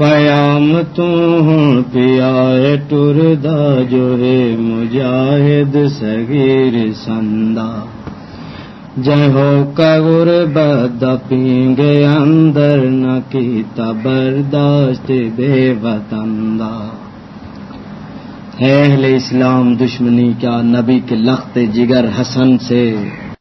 قیام توں پیا ٹردا جو ہے مجاہد سگیر سندا جہو کور بد پینگے اندر نہ کیتا برداشت بے وطندہ ہے اہل اسلام دشمنی کیا نبی کے لخت جگر حسن سے۔